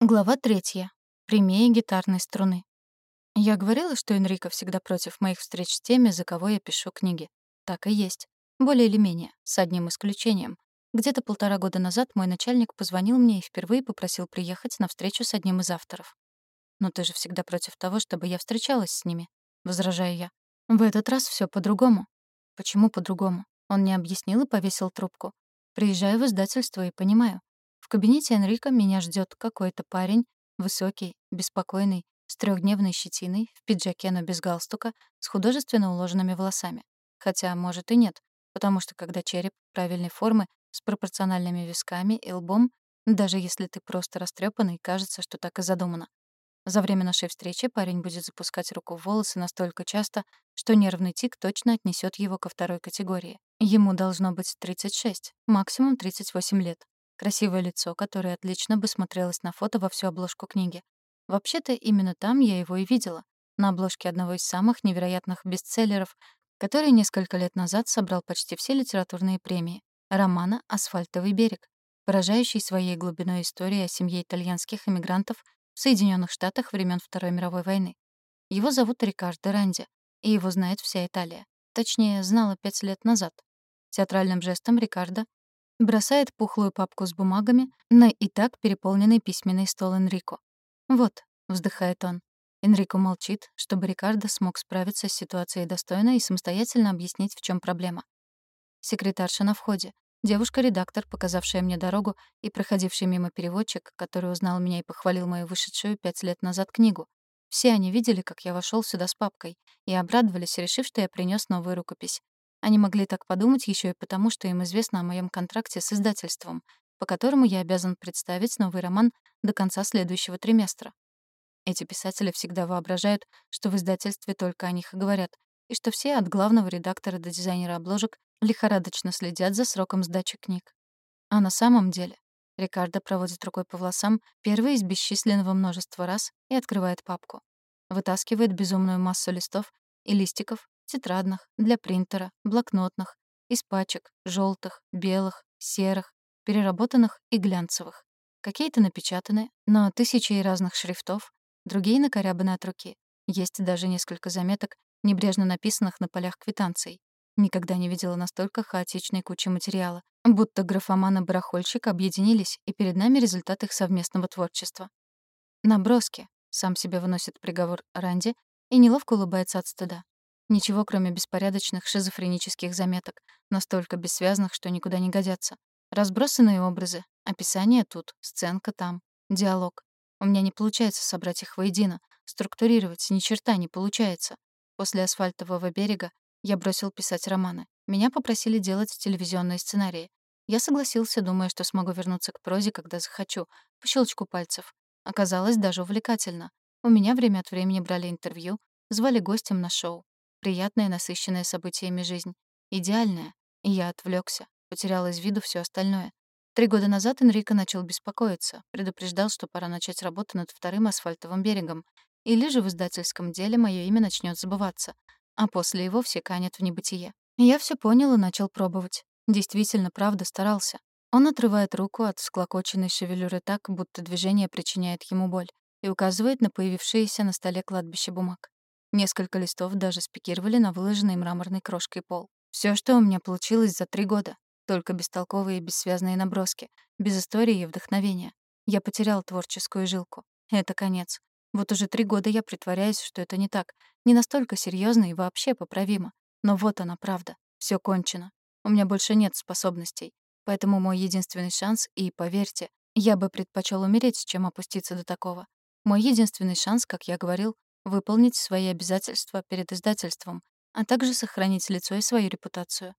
Глава третья. Прямее гитарной струны. Я говорила, что Энрико всегда против моих встреч с теми, за кого я пишу книги. Так и есть. Более или менее, с одним исключением. Где-то полтора года назад мой начальник позвонил мне и впервые попросил приехать на встречу с одним из авторов. «Но ты же всегда против того, чтобы я встречалась с ними», — возражаю я. «В этот раз все по-другому». «Почему по-другому?» Он не объяснил и повесил трубку. Приезжаю в издательство и понимаю. В кабинете Энрика меня ждет какой-то парень, высокий, беспокойный, с трехдневной щетиной, в пиджаке, но без галстука, с художественно уложенными волосами. Хотя, может, и нет, потому что когда череп правильной формы, с пропорциональными висками и лбом, даже если ты просто растрепанный, кажется, что так и задумано. За время нашей встречи парень будет запускать руку в волосы настолько часто, что нервный тик точно отнесет его ко второй категории. Ему должно быть 36, максимум 38 лет. Красивое лицо, которое отлично бы смотрелось на фото во всю обложку книги. Вообще-то именно там я его и видела, на обложке одного из самых невероятных бестселлеров, который несколько лет назад собрал почти все литературные премии, романа «Асфальтовый берег», поражающий своей глубиной истории о семье итальянских эмигрантов в Соединенных Штатах времен Второй мировой войны. Его зовут Рикардо Ранди, и его знает вся Италия. Точнее, знала пять лет назад. Театральным жестом Рикардо Бросает пухлую папку с бумагами на и так переполненный письменный стол Энрико. «Вот», — вздыхает он. Энрико молчит, чтобы Рикардо смог справиться с ситуацией достойно и самостоятельно объяснить, в чем проблема. Секретарша на входе. Девушка-редактор, показавшая мне дорогу, и проходивший мимо переводчик, который узнал меня и похвалил мою вышедшую пять лет назад книгу. Все они видели, как я вошел сюда с папкой, и обрадовались, решив, что я принес новую рукопись. Они могли так подумать еще и потому, что им известно о моем контракте с издательством, по которому я обязан представить новый роман до конца следующего триместра. Эти писатели всегда воображают, что в издательстве только о них и говорят, и что все от главного редактора до дизайнера обложек лихорадочно следят за сроком сдачи книг. А на самом деле Рикардо проводит рукой по волосам первый из бесчисленного множества раз и открывает папку. Вытаскивает безумную массу листов и листиков Тетрадных, для принтера, блокнотных, из пачек, желтых, белых, серых, переработанных и глянцевых. Какие-то напечатаны, но тысячи и разных шрифтов, другие накорябаны от руки. Есть даже несколько заметок, небрежно написанных на полях квитанций. Никогда не видела настолько хаотичной кучи материала, будто графоман и барахольщик объединились, и перед нами результат их совместного творчества. «Наброски», — сам себе выносит приговор Ранди и неловко улыбается от стыда. Ничего, кроме беспорядочных шизофренических заметок, настолько бессвязных, что никуда не годятся. Разбросанные образы, описание тут, сценка там, диалог. У меня не получается собрать их воедино, структурировать ни черта не получается. После «Асфальтового берега» я бросил писать романы. Меня попросили делать телевизионные сценарии. Я согласился, думая, что смогу вернуться к прозе, когда захочу, по щелчку пальцев. Оказалось даже увлекательно. У меня время от времени брали интервью, звали гостем на шоу. Приятная, насыщенная событиями жизнь. Идеальная. И я отвлекся, потерял из виду все остальное. Три года назад Энрико начал беспокоиться, предупреждал, что пора начать работу над вторым асфальтовым берегом, или же в издательском деле мое имя начнет забываться, а после и вовсе канет в небытие. Я все понял и начал пробовать. Действительно, правда, старался. Он отрывает руку от склокоченной шевелюры так, будто движение причиняет ему боль, и указывает на появившееся на столе кладбище бумаг. Несколько листов даже спикировали на выложенный мраморной крошкой пол. Все, что у меня получилось за три года. Только бестолковые и бессвязные наброски, без истории и вдохновения. Я потерял творческую жилку. Это конец. Вот уже три года я притворяюсь, что это не так. Не настолько серьезно и вообще поправимо. Но вот она правда. Все кончено. У меня больше нет способностей. Поэтому мой единственный шанс, и, поверьте, я бы предпочел умереть, чем опуститься до такого. Мой единственный шанс, как я говорил, выполнить свои обязательства перед издательством, а также сохранить лицо и свою репутацию.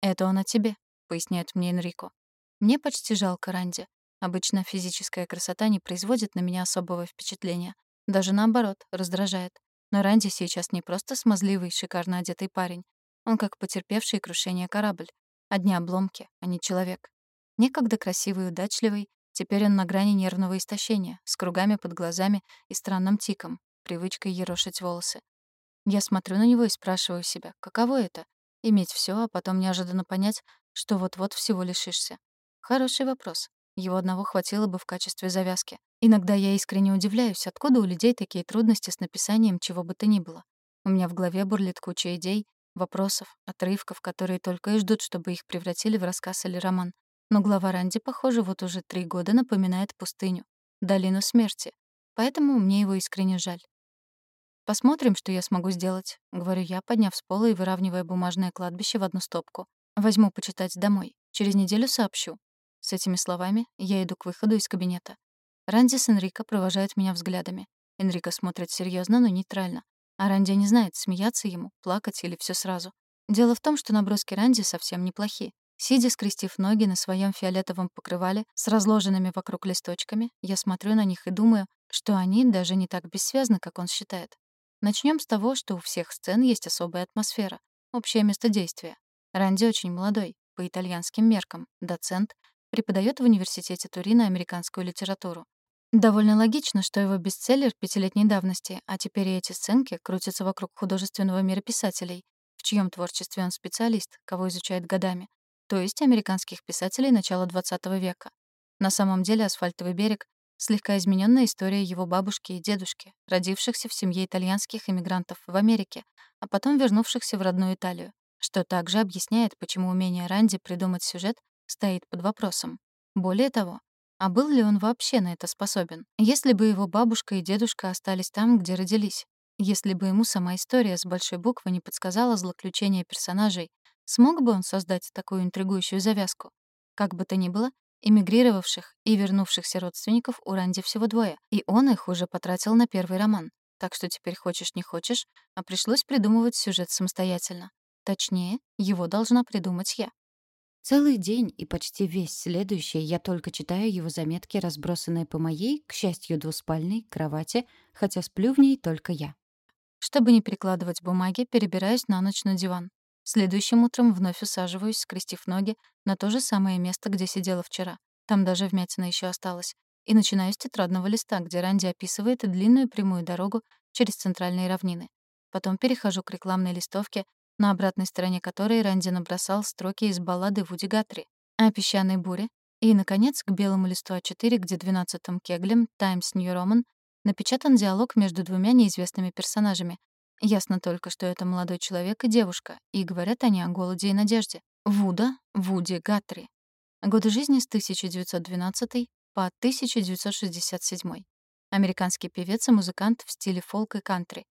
«Это он о тебе», — поясняет мне Энрико. «Мне почти жалко Ранди. Обычно физическая красота не производит на меня особого впечатления. Даже наоборот, раздражает. Но Ранди сейчас не просто смазливый, шикарно одетый парень. Он как потерпевший крушение корабль. Одни обломки, а не человек. Некогда красивый и удачливый, теперь он на грани нервного истощения, с кругами под глазами и странным тиком привычкой ерошить волосы. Я смотрю на него и спрашиваю себя, каково это — иметь все, а потом неожиданно понять, что вот-вот всего лишишься. Хороший вопрос. Его одного хватило бы в качестве завязки. Иногда я искренне удивляюсь, откуда у людей такие трудности с написанием чего бы то ни было. У меня в голове бурлит куча идей, вопросов, отрывков, которые только и ждут, чтобы их превратили в рассказ или роман. Но глава Ранди, похоже, вот уже три года напоминает пустыню, долину смерти. Поэтому мне его искренне жаль. «Посмотрим, что я смогу сделать», — говорю я, подняв с пола и выравнивая бумажное кладбище в одну стопку. «Возьму почитать домой. Через неделю сообщу». С этими словами я иду к выходу из кабинета. Ранди с Энрико провожают меня взглядами. Энрико смотрит серьезно, но нейтрально. А Ранди не знает, смеяться ему, плакать или все сразу. Дело в том, что наброски Ранди совсем неплохие. Сидя, скрестив ноги на своем фиолетовом покрывале с разложенными вокруг листочками, я смотрю на них и думаю, что они даже не так бессвязны, как он считает. Начнем с того, что у всех сцен есть особая атмосфера, общее место действия. Ранди очень молодой, по итальянским меркам, доцент, преподает в университете Турина американскую литературу. Довольно логично, что его бестселлер пятилетней давности, а теперь и эти сценки крутятся вокруг художественного мира писателей, в чьем творчестве он специалист, кого изучает годами, то есть американских писателей начала XX века. На самом деле «Асфальтовый берег» Слегка измененная история его бабушки и дедушки, родившихся в семье итальянских иммигрантов в Америке, а потом вернувшихся в родную Италию, что также объясняет, почему умение Ранди придумать сюжет стоит под вопросом. Более того, а был ли он вообще на это способен? Если бы его бабушка и дедушка остались там, где родились, если бы ему сама история с большой буквы не подсказала злоключения персонажей, смог бы он создать такую интригующую завязку? Как бы то ни было, Эмигрировавших и вернувшихся родственников у Ранди всего двое, и он их уже потратил на первый роман. Так что теперь хочешь не хочешь, а пришлось придумывать сюжет самостоятельно. Точнее, его должна придумать я. Целый день и почти весь следующий я только читаю его заметки, разбросанные по моей, к счастью, двуспальной кровати, хотя сплю в ней только я. Чтобы не перекладывать бумаги, перебираюсь на ночь на диван. Следующим утром вновь усаживаюсь, скрестив ноги, на то же самое место, где сидела вчера. Там даже вмятина еще осталась. И начинаю с тетрадного листа, где Ранди описывает длинную прямую дорогу через центральные равнины. Потом перехожу к рекламной листовке, на обратной стороне которой Ранди набросал строки из баллады Вуди Гатри о песчаной буре, и, наконец, к белому листу А4, где 12-м кеглем Times New Roman напечатан диалог между двумя неизвестными персонажами, Ясно только, что это молодой человек и девушка, и говорят они о голоде и надежде. Вуда, Вуди Гатри. Годы жизни с 1912 по 1967. Американский певец и музыкант в стиле фолк и кантри.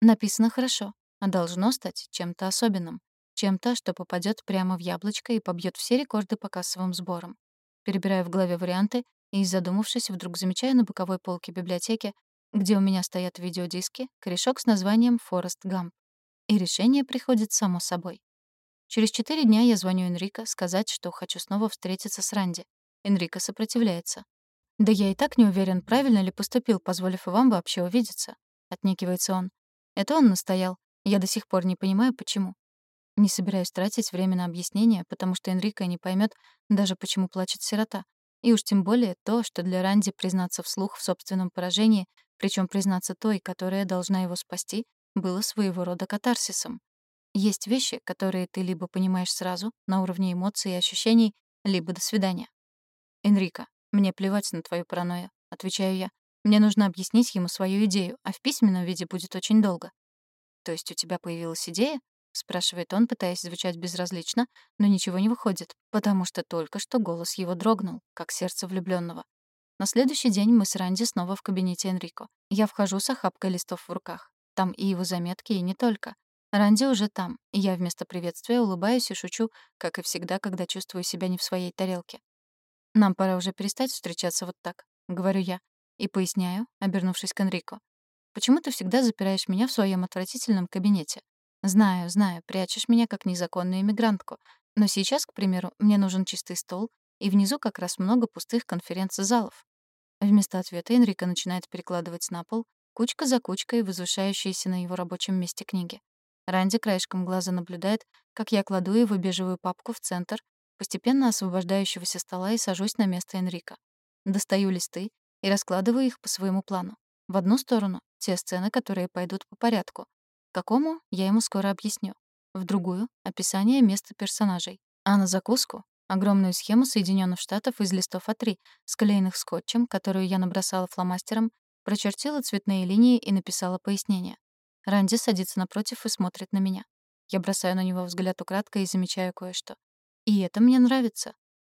Написано хорошо, а должно стать чем-то особенным. Чем-то, что попадет прямо в яблочко и побьет все рекорды по кассовым сборам. Перебираю в голове варианты и, задумавшись, вдруг замечаю на боковой полке библиотеки где у меня стоят видеодиски, корешок с названием «Форест Гамп». И решение приходит само собой. Через четыре дня я звоню Энрико сказать, что хочу снова встретиться с Ранди. Энрико сопротивляется. «Да я и так не уверен, правильно ли поступил, позволив вам вообще увидеться», — отнекивается он. Это он настоял. Я до сих пор не понимаю, почему. Не собираюсь тратить время на объяснение, потому что Энрико не поймет даже, почему плачет сирота. И уж тем более то, что для Ранди признаться вслух в собственном поражении причем признаться той, которая должна его спасти, было своего рода катарсисом. Есть вещи, которые ты либо понимаешь сразу, на уровне эмоций и ощущений, либо до свидания. «Энрико, мне плевать на твою паранойю», — отвечаю я. «Мне нужно объяснить ему свою идею, а в письменном виде будет очень долго». «То есть у тебя появилась идея?» — спрашивает он, пытаясь звучать безразлично, но ничего не выходит, потому что только что голос его дрогнул, как сердце влюбленного. На следующий день мы с Ранди снова в кабинете Энрико. Я вхожу с охапкой листов в руках. Там и его заметки, и не только. Ранди уже там, и я вместо приветствия улыбаюсь и шучу, как и всегда, когда чувствую себя не в своей тарелке. «Нам пора уже перестать встречаться вот так», — говорю я. И поясняю, обернувшись к Энрико. «Почему ты всегда запираешь меня в своем отвратительном кабинете? Знаю, знаю, прячешь меня как незаконную иммигрантку. Но сейчас, к примеру, мне нужен чистый стол, и внизу как раз много пустых конференц-залов. Вместо ответа Энрико начинает перекладывать на пол кучка за кучкой возвышающиеся на его рабочем месте книги. Ранди краешком глаза наблюдает, как я кладу его бежевую папку в центр, постепенно освобождающегося стола и сажусь на место Энрика. Достаю листы и раскладываю их по своему плану. В одну сторону — те сцены, которые пойдут по порядку. Какому, я ему скоро объясню. В другую — описание места персонажей. А на закуску Огромную схему Соединенных Штатов из листов А3, склеенных скотчем, которую я набросала фломастером, прочертила цветные линии и написала пояснение. Ранди садится напротив и смотрит на меня. Я бросаю на него взгляд украдкой и замечаю кое-что. И это мне нравится.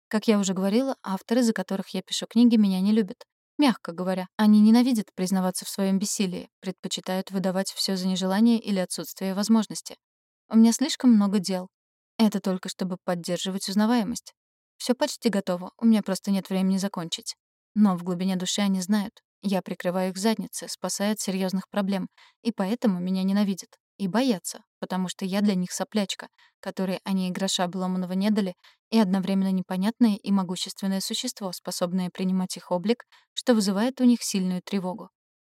Как я уже говорила, авторы, за которых я пишу книги, меня не любят. Мягко говоря, они ненавидят признаваться в своем бессилии, предпочитают выдавать все за нежелание или отсутствие возможности. У меня слишком много дел. Это только чтобы поддерживать узнаваемость. Все почти готово, у меня просто нет времени закончить. Но в глубине души они знают. Я прикрываю их задницы, спасая от серьезных проблем, и поэтому меня ненавидят. И боятся, потому что я для них соплячка, которой они и гроша обломанного не дали, и одновременно непонятное и могущественное существо, способное принимать их облик, что вызывает у них сильную тревогу.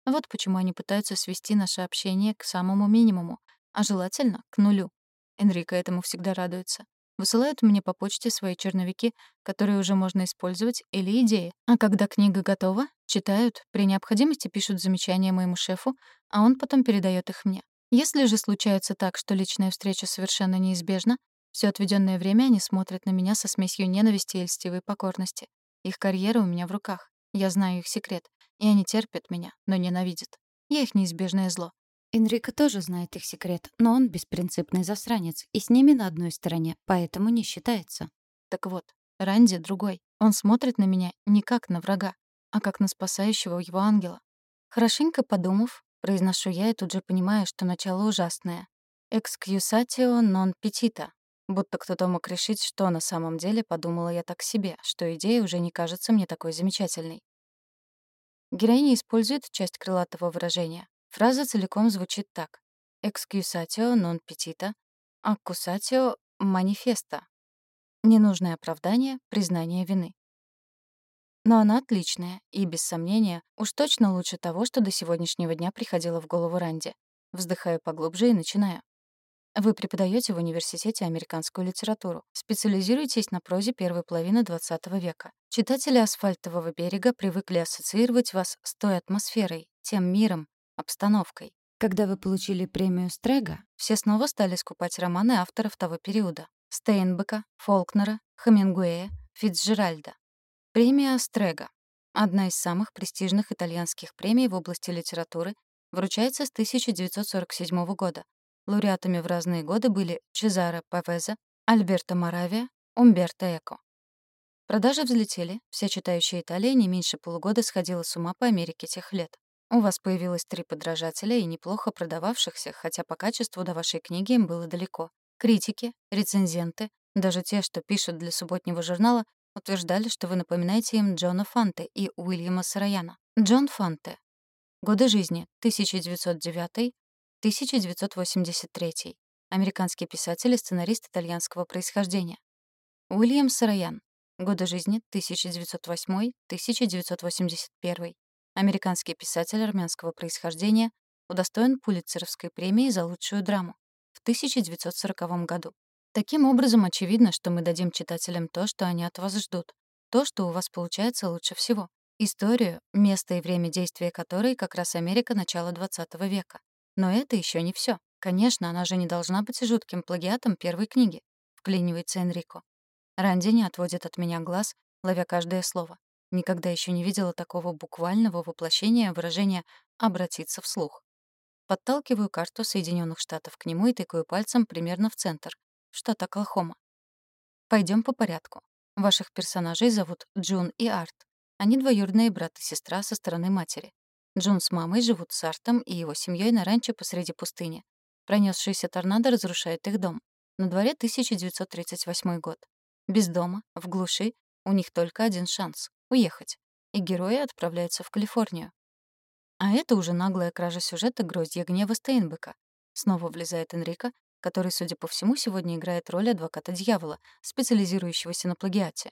Вот почему они пытаются свести наше общение к самому минимуму, а желательно — к нулю. Энрико этому всегда радуется. Высылают мне по почте свои черновики, которые уже можно использовать, или идеи. А когда книга готова, читают, при необходимости пишут замечания моему шефу, а он потом передает их мне. Если же случается так, что личная встреча совершенно неизбежна, все отведенное время они смотрят на меня со смесью ненависти и льстивой покорности. Их карьера у меня в руках. Я знаю их секрет. И они терпят меня, но ненавидят. Я их неизбежное зло. Энрико тоже знает их секрет, но он беспринципный засранец и с ними на одной стороне, поэтому не считается. Так вот, Ранди другой. Он смотрит на меня не как на врага, а как на спасающего его ангела. Хорошенько подумав, Произношу я и тут же понимаю, что начало ужасное. «Excusatio non petita». Будто кто-то мог решить, что на самом деле подумала я так себе, что идея уже не кажется мне такой замечательной. Героиня использует часть крылатого выражения. Фраза целиком звучит так. «Excusatio non petita, accusatio manifesta». Ненужное оправдание, признание вины. Но она отличная и, без сомнения, уж точно лучше того, что до сегодняшнего дня приходило в голову Ранди. Вздыхаю поглубже и начинаю. Вы преподаете в университете американскую литературу, специализируетесь на прозе первой половины XX века. Читатели «Асфальтового берега» привыкли ассоциировать вас с той атмосферой, тем миром, обстановкой. Когда вы получили премию Стрега, все снова стали скупать романы авторов того периода. Стейнбека, Фолкнера, Хемингуэя, Фицджеральда. Премия Стрега — одна из самых престижных итальянских премий в области литературы, вручается с 1947 года. Лауреатами в разные годы были Чезаре Павезе, Альберто Моравия, Умберто Эко. Продажи взлетели, вся читающая Италия не меньше полугода сходила с ума по Америке тех лет. У вас появилось три подражателя и неплохо продававшихся, хотя по качеству до вашей книги им было далеко. Критики, рецензенты, даже те, что пишут для субботнего журнала, утверждали, что вы напоминаете им Джона Фанте и Уильяма Сараяна. Джон Фанте. Годы жизни 1909-1983. Американский писатель и сценарист итальянского происхождения. Уильям Сараян. Годы жизни 1908-1981. Американский писатель армянского происхождения, удостоен Пулитцеровской премии за лучшую драму в 1940 году. Таким образом, очевидно, что мы дадим читателям то, что они от вас ждут. То, что у вас получается лучше всего. Историю, место и время действия которой как раз Америка начала XX века. Но это еще не все. Конечно, она же не должна быть жутким плагиатом первой книги, вклинивается Энрико. Ранди не отводит от меня глаз, ловя каждое слово. Никогда еще не видела такого буквального воплощения выражения «обратиться вслух». Подталкиваю карту Соединенных Штатов к нему и тыкаю пальцем примерно в центр, штат Оклахома. Пойдем по порядку. Ваших персонажей зовут Джун и Арт. Они двоюродные брат и сестра со стороны матери. Джун с мамой живут с Артом и его семьей на ранчо посреди пустыни. Пронесшийся торнадо разрушает их дом. На дворе 1938 год. Без дома, в глуши, у них только один шанс — уехать. И герои отправляются в Калифорнию. А это уже наглая кража сюжета «Гроздья гнева» Стейнбека. Снова влезает Энрика, который, судя по всему, сегодня играет роль адвоката дьявола, специализирующегося на плагиате.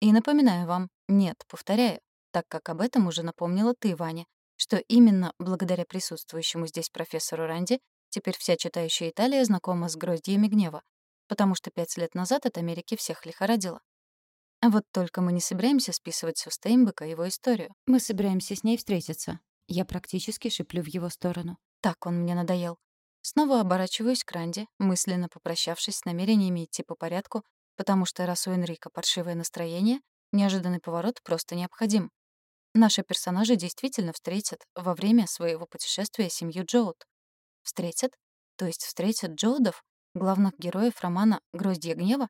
И напоминаю вам, нет, повторяю, так как об этом уже напомнила ты, Ваня, что именно благодаря присутствующему здесь профессору Ранди теперь вся читающая Италия знакома с гроздьями гнева, потому что пять лет назад от Америки всех лихорадило. А вот только мы не собираемся списывать с Стейнбека его историю. Мы собираемся с ней встретиться. Я практически шиплю в его сторону. Так он мне надоел. Снова оборачиваюсь к Ранде, мысленно попрощавшись с намерениями идти по порядку, Потому что раз у Энрика паршивое настроение, неожиданный поворот просто необходим. Наши персонажи действительно встретят во время своего путешествия семью Джоуд. Встретят? То есть встретят Джоудов, главных героев романа «Гроздья гнева»?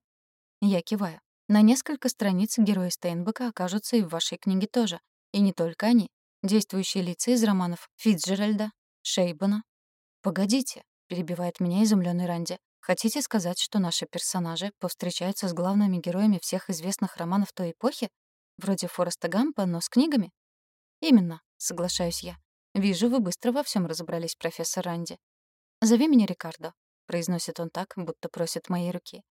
Я киваю. На несколько страниц герои Стейнбека окажутся и в вашей книге тоже. И не только они. Действующие лица из романов Фитджеральда, Шейбана. «Погодите», — перебивает меня изумленный Ранди. «Хотите сказать, что наши персонажи повстречаются с главными героями всех известных романов той эпохи? Вроде Фореста Гампа, но с книгами?» «Именно», — соглашаюсь я. «Вижу, вы быстро во всем разобрались, профессор Ранди». «Зови меня Рикардо», — произносит он так, будто просит моей руки.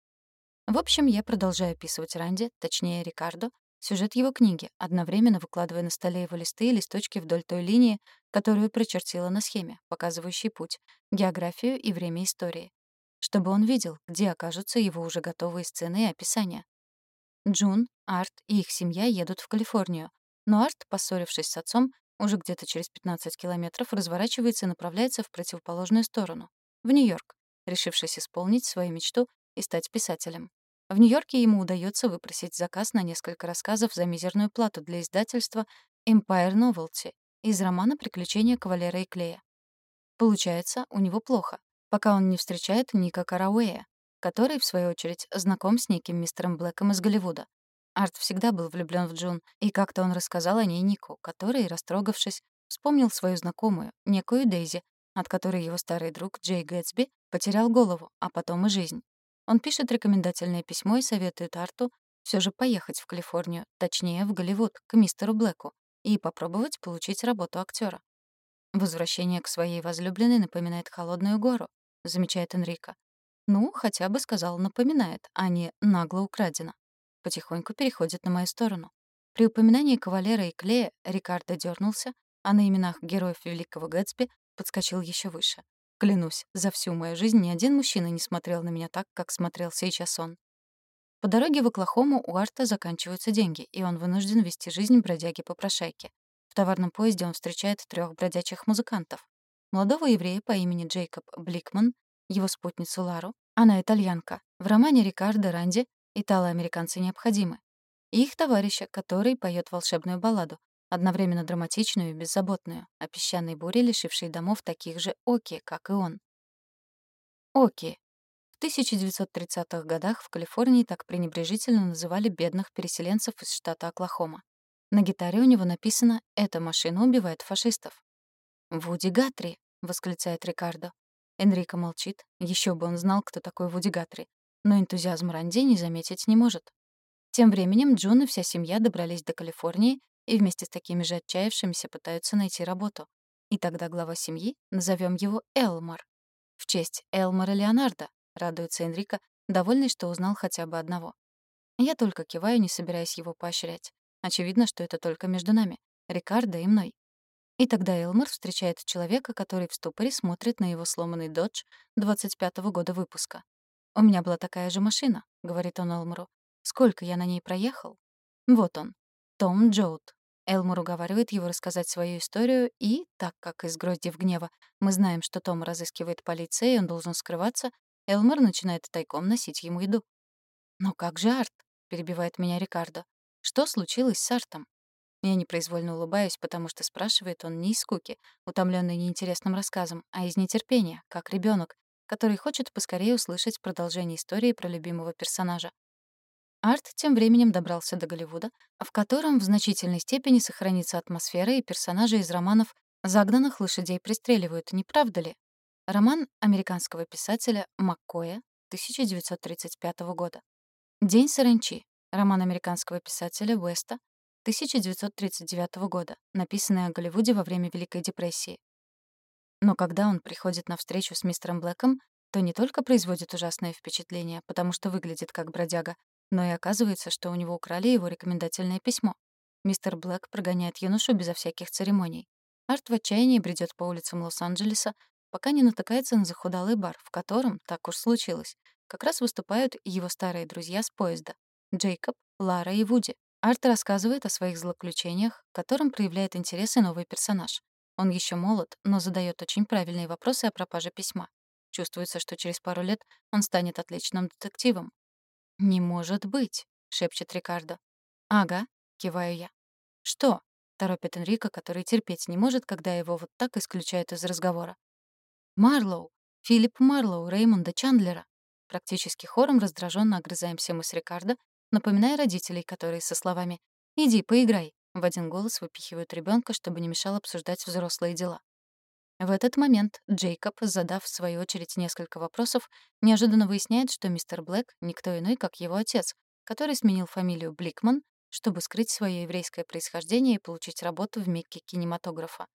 В общем, я продолжаю описывать Ранди, точнее Рикардо, сюжет его книги, одновременно выкладывая на столе его листы и листочки вдоль той линии, которую прочертила на схеме, показывающей путь, географию и время истории. Чтобы он видел, где окажутся его уже готовые сцены и описания. Джун, Арт и их семья едут в Калифорнию, но Арт, поссорившись с отцом, уже где-то через 15 километров разворачивается и направляется в противоположную сторону, в Нью-Йорк, решившись исполнить свою мечту и стать писателем. В Нью-Йорке ему удается выпросить заказ на несколько рассказов за мизерную плату для издательства Empire Novelty из романа «Приключения кавалера и клея». Получается, у него плохо, пока он не встречает Ника Карауэя, который, в свою очередь, знаком с неким мистером Блэком из Голливуда. Арт всегда был влюблен в Джун, и как-то он рассказал о ней Нику, который, растрогавшись, вспомнил свою знакомую, некую Дейзи, от которой его старый друг Джей Гэтсби потерял голову, а потом и жизнь. Он пишет рекомендательное письмо и советует Арту все же поехать в Калифорнию, точнее, в Голливуд, к мистеру Блэку, и попробовать получить работу актера. Возвращение к своей возлюбленной напоминает холодную гору, замечает Энрико. Ну, хотя бы сказал напоминает, а не нагло украдено. Потихоньку переходит на мою сторону. При упоминании кавалера и клея Рикардо дернулся, а на именах героев Великого Гэтсби подскочил еще выше. Клянусь, за всю мою жизнь ни один мужчина не смотрел на меня так, как смотрел сейчас он. По дороге в Оклахому у Арта заканчиваются деньги, и он вынужден вести жизнь бродяги-попрошайки. В товарном поезде он встречает трех бродячих музыкантов. Молодого еврея по имени Джейкоб Бликман, его спутницу Лару, она итальянка. В романе Рикардо Ранди итало-американцы необходимы. И их товарища, который поет волшебную балладу, одновременно драматичную и беззаботную, о песчаной буре, лишившей домов таких же Оки, как и он. Оки. В 1930-х годах в Калифорнии так пренебрежительно называли бедных переселенцев из штата Оклахома. На гитаре у него написано «Эта машина убивает фашистов». «Вуди Гатри!» — восклицает Рикардо. Энрико молчит. Еще бы он знал, кто такой Вуди Гатри. Но энтузиазм Ранди не заметить не может. Тем временем Джун и вся семья добрались до Калифорнии и вместе с такими же отчаявшимися пытаются найти работу. И тогда глава семьи, назовем его Элмар. В честь Элмара Леонардо, радуется Энрико, довольный, что узнал хотя бы одного. Я только киваю, не собираясь его поощрять. Очевидно, что это только между нами, Рикардо и мной. И тогда Элмар встречает человека, который в ступоре смотрит на его сломанный додж 25-го года выпуска. «У меня была такая же машина», — говорит он Элмару. «Сколько я на ней проехал?» Вот он, том Джоуд. Элмор уговаривает его рассказать свою историю, и, так как из гроздьев гнева мы знаем, что Том разыскивает полиция, и он должен скрываться, Элмор начинает тайком носить ему еду. «Но как же Арт?» — перебивает меня Рикардо. «Что случилось с Артом?» Я непроизвольно улыбаюсь, потому что спрашивает он не из скуки, утомленный неинтересным рассказом, а из нетерпения, как ребенок, который хочет поскорее услышать продолжение истории про любимого персонажа. Арт тем временем добрался до Голливуда, в котором в значительной степени сохранится атмосфера и персонажи из романов «Загнанных лошадей пристреливают», не правда ли? Роман американского писателя Маккоя 1935 года. «День саранчи» — роман американского писателя Уэста 1939 года, написанный о Голливуде во время Великой депрессии. Но когда он приходит на встречу с мистером Блэком, то не только производит ужасное впечатление, потому что выглядит как бродяга, но и оказывается, что у него украли его рекомендательное письмо. Мистер Блэк прогоняет юношу безо всяких церемоний. Арт в отчаянии бредет по улицам Лос-Анджелеса, пока не натыкается на захудалый бар, в котором, так уж случилось, как раз выступают его старые друзья с поезда — Джейкоб, Лара и Вуди. Арт рассказывает о своих злоключениях, которым проявляет интерес и новый персонаж. Он еще молод, но задает очень правильные вопросы о пропаже письма. Чувствуется, что через пару лет он станет отличным детективом. «Не может быть», — шепчет Рикардо. «Ага», — киваю я. «Что?» — торопит Энрико, который терпеть не может, когда его вот так исключают из разговора. «Марлоу! Филипп Марлоу, Реймонда Чандлера!» Практически хором раздраженно огрызаемся мы с Рикардо, напоминая родителей, которые со словами «Иди, поиграй», в один голос выпихивают ребенка, чтобы не мешал обсуждать взрослые дела. В этот момент Джейкоб, задав в свою очередь несколько вопросов, неожиданно выясняет, что мистер Блэк — никто иной, как его отец, который сменил фамилию Бликман, чтобы скрыть свое еврейское происхождение и получить работу в Мекке кинематографа.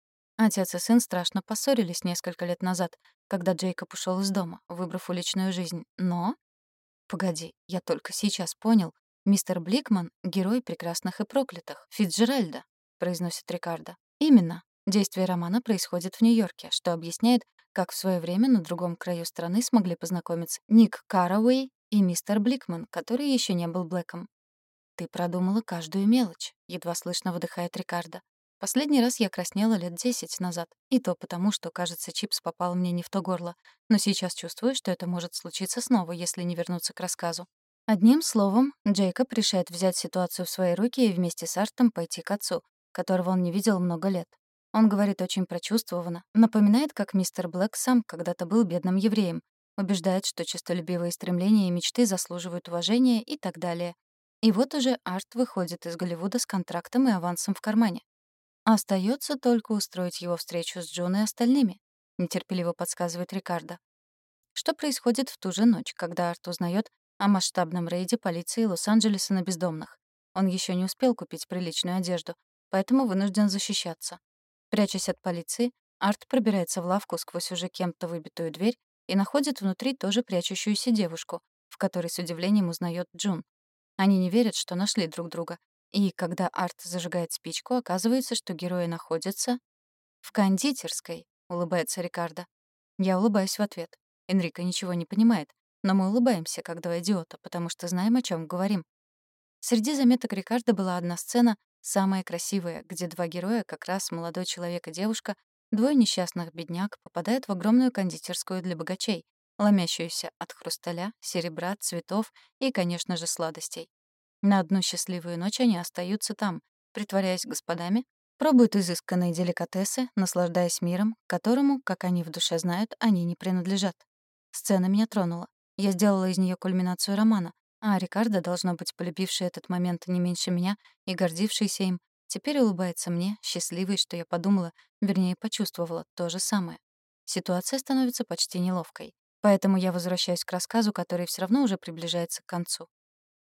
Отец и сын страшно поссорились несколько лет назад, когда Джейкоб ушел из дома, выбрав уличную жизнь. Но... Погоди, я только сейчас понял. Мистер Бликман — герой прекрасных и проклятых, Фитджеральда, произносит Рикардо. Именно. Действие романа происходит в Нью-Йорке, что объясняет, как в свое время на другом краю страны смогли познакомиться Ник Карауэй и мистер Бликман, который еще не был Блэком. «Ты продумала каждую мелочь», — едва слышно выдыхает Рикардо. Последний раз я краснела лет десять назад, и то потому, что, кажется, чипс попал мне не в то горло, но сейчас чувствую, что это может случиться снова, если не вернуться к рассказу. Одним словом, Джейкоб решает взять ситуацию в свои руки и вместе с Артом пойти к отцу, которого он не видел много лет. Он говорит очень прочувствованно, напоминает, как мистер Блэк сам когда-то был бедным евреем, убеждает, что честолюбивые стремления и мечты заслуживают уважения и так далее. И вот уже Арт выходит из Голливуда с контрактом и авансом в кармане. Остается только устроить его встречу с Джун и остальными, нетерпеливо подсказывает Рикардо. Что происходит в ту же ночь, когда Арт узнает о масштабном рейде полиции Лос-Анджелеса на бездомных? Он еще не успел купить приличную одежду, поэтому вынужден защищаться. Прячась от полиции, Арт пробирается в лавку сквозь уже кем-то выбитую дверь и находит внутри тоже прячущуюся девушку, в которой с удивлением узнает Джун. Они не верят, что нашли друг друга. И когда Арт зажигает спичку, оказывается, что герои находятся в кондитерской, улыбается Рикардо. Я улыбаюсь в ответ. Энрико ничего не понимает, но мы улыбаемся, как два идиота, потому что знаем, о чем говорим. Среди заметок Рикардо была одна сцена, Самое красивое, где два героя, как раз молодой человек и девушка, двое несчастных бедняк, попадают в огромную кондитерскую для богачей, ломящуюся от хрусталя, серебра, цветов и, конечно же, сладостей. На одну счастливую ночь они остаются там, притворяясь господами, пробуют изысканные деликатесы, наслаждаясь миром, которому, как они в душе знают, они не принадлежат. Сцена меня тронула. Я сделала из нее кульминацию романа, а Рикардо, должно быть, полюбивший этот момент не меньше меня и гордившийся им, теперь улыбается мне, счастливый, что я подумала, вернее, почувствовала то же самое. Ситуация становится почти неловкой. Поэтому я возвращаюсь к рассказу, который все равно уже приближается к концу.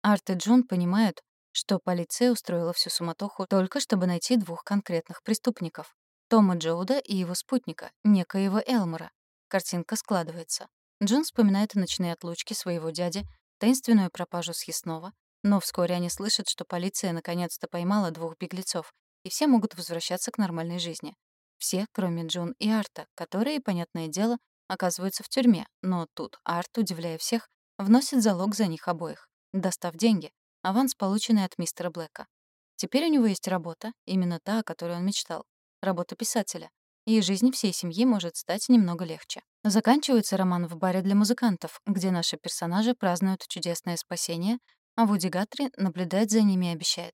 Арт и Джун понимают, что полиция устроила всю суматоху только чтобы найти двух конкретных преступников — Тома Джоуда и его спутника, некоего Элмора. Картинка складывается. Джун вспоминает ночные отлучки своего дяди, таинственную пропажу съестного, но вскоре они слышат, что полиция наконец-то поймала двух беглецов, и все могут возвращаться к нормальной жизни. Все, кроме Джун и Арта, которые, понятное дело, оказываются в тюрьме, но тут Арт, удивляя всех, вносит залог за них обоих, достав деньги, аванс, полученный от мистера Блэка. Теперь у него есть работа, именно та, о которой он мечтал, работа писателя, и жизнь всей семьи может стать немного легче. Заканчивается роман в баре для музыкантов, где наши персонажи празднуют чудесное спасение, а Вуди Гатри наблюдать за ними и обещает.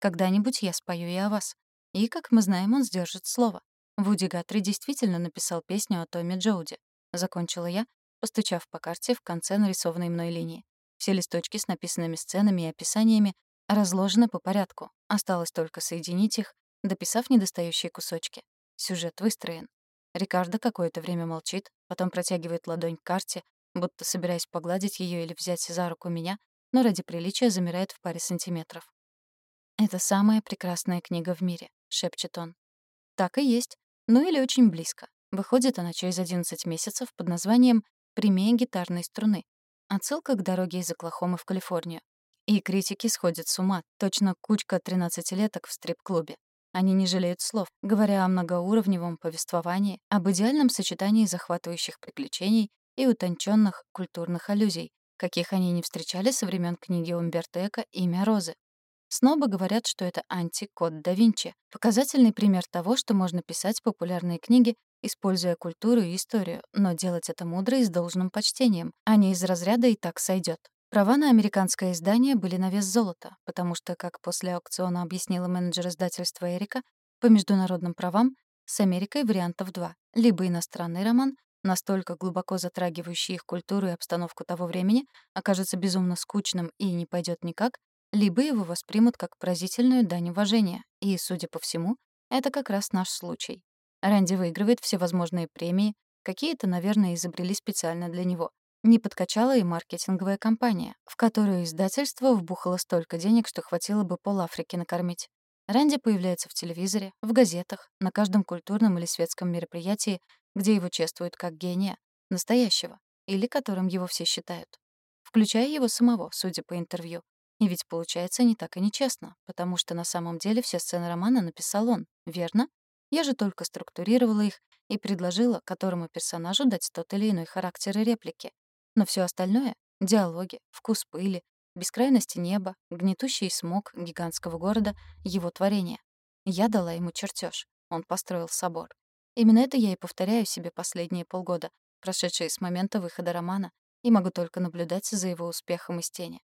«Когда-нибудь я спою и о вас». И, как мы знаем, он сдержит слово. Вуди Гатри действительно написал песню о Томе Джоуди. Закончила я, постучав по карте в конце нарисованной мной линии. Все листочки с написанными сценами и описаниями разложены по порядку. Осталось только соединить их, дописав недостающие кусочки. Сюжет выстроен. Рикардо какое-то время молчит, потом протягивает ладонь к карте, будто собираясь погладить ее или взять за руку меня, но ради приличия замирает в паре сантиметров. «Это самая прекрасная книга в мире», — шепчет он. Так и есть. Ну или очень близко. Выходит она через 11 месяцев под названием «Прямее гитарной струны». Отсылка к дороге из Оклахомы в Калифорнию. И критики сходят с ума, точно кучка 13-леток в стрип-клубе. Они не жалеют слов, говоря о многоуровневом повествовании, об идеальном сочетании захватывающих приключений и утонченных культурных аллюзий, каких они не встречали со времен книги Умберто Эко «Имя Розы». Снова говорят, что это антикод да Винчи, показательный пример того, что можно писать популярные книги, используя культуру и историю, но делать это мудро и с должным почтением, а не из разряда «и так сойдет. Права на американское издание были на вес золота, потому что, как после аукциона объяснила менеджер издательства Эрика, по международным правам с Америкой вариантов два. Либо иностранный роман, настолько глубоко затрагивающий их культуру и обстановку того времени, окажется безумно скучным и не пойдет никак, либо его воспримут как поразительную дань уважения. И, судя по всему, это как раз наш случай. Рэнди выигрывает всевозможные премии, какие-то, наверное, изобрели специально для него. Не подкачала и маркетинговая компания, в которую издательство вбухало столько денег, что хватило бы пол Африки накормить. Рэнди появляется в телевизоре, в газетах, на каждом культурном или светском мероприятии, где его чествуют как гения, настоящего, или которым его все считают. Включая его самого, судя по интервью. И ведь получается не так и нечестно, потому что на самом деле все сцены романа написал он, верно? Я же только структурировала их и предложила которому персонажу дать тот или иной характер и реплики. Но все остальное — диалоги, вкус пыли, Бескрайности неба, гнетущий смог гигантского города — его творение. Я дала ему чертеж. Он построил собор. Именно это я и повторяю себе последние полгода, прошедшие с момента выхода романа, и могу только наблюдать за его успехом из тени.